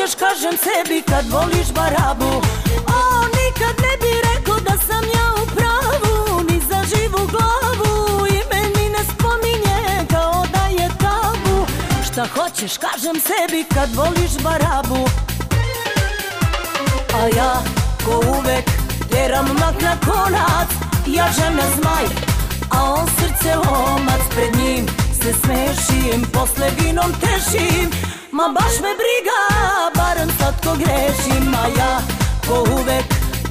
kažem sebi kad voliš barabu. O, nikad ne bi rekao da sam ja u pravu Ni za živu glavu. Ime mi ne spominje kao da je tabu. Šta hoćeš kažem sebi kad voliš barabu. A ja ko uvek tjeram mak na konac Ja žena zmaj, a on srce lomac. Pred njim se smešim, posle vinom tešim Ma baš me briga, barem slatko grešim A ja. Ko uvek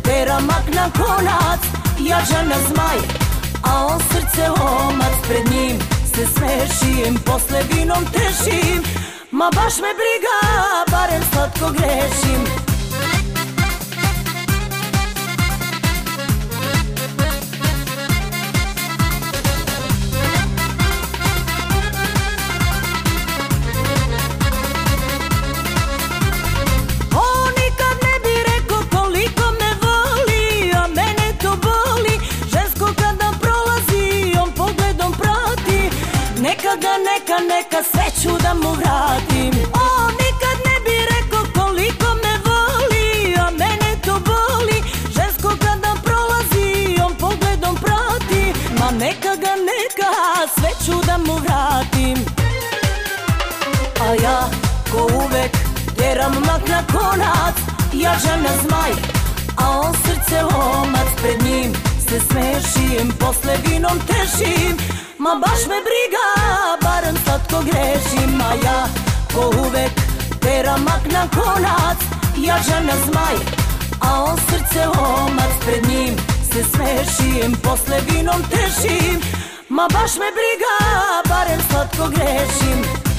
teram mak na konac Ja žena zmaj, a on srce lomac Pred njim se smešim, posle vinom tešim. Ma baš me briga, Neka neka, neka sve da mu vratim. O, nikad ne bi rekao koliko me voli A mene to boli, žensko kada prolazi On pogledom prati, ma neka ga neka Sve da mu vratim. A ja, ko uvek, tjeram mak na konac. Ja žena zmaj, a on srce lomac. Pred njim se smešim, posle vinom tešim Ma baš me briga, teram mak na konac Ja žena zmaj, a on srce lomac Pred njim. Se smešim, posle vinom tešim Ma baš me briga, barem slatko grešim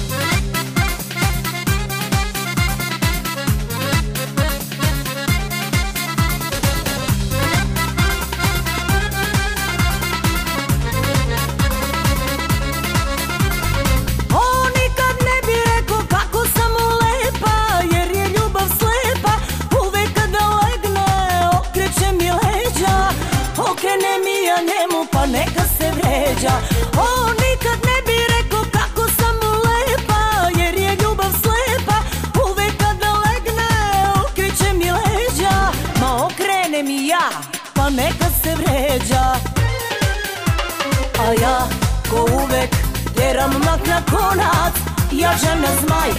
pa neka se vređa. O, nikad ne bi rekao kako sam lepa Jer je ljubav slepa. Uvek kada legne okreće mi leđa. Ma okrene mi ja, pa neka se vređa. A ja, ko uvek, tjeram mak na konac Ja žena zmaj,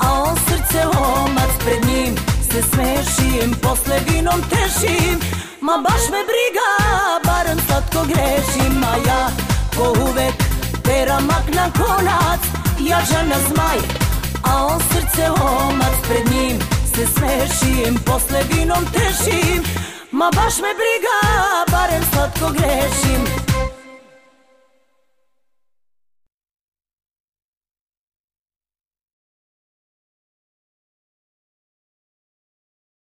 a on srce lomac. Pred njim se smešim, posle vinom tešim Ma baš me briga, slatko grešim A ja, ko uvek, tera mak na konac. Ja žena zmaj, a on srce lomac Pred njim se smešim, posle vinom tešim Ma baš me briga, barem slatko grešim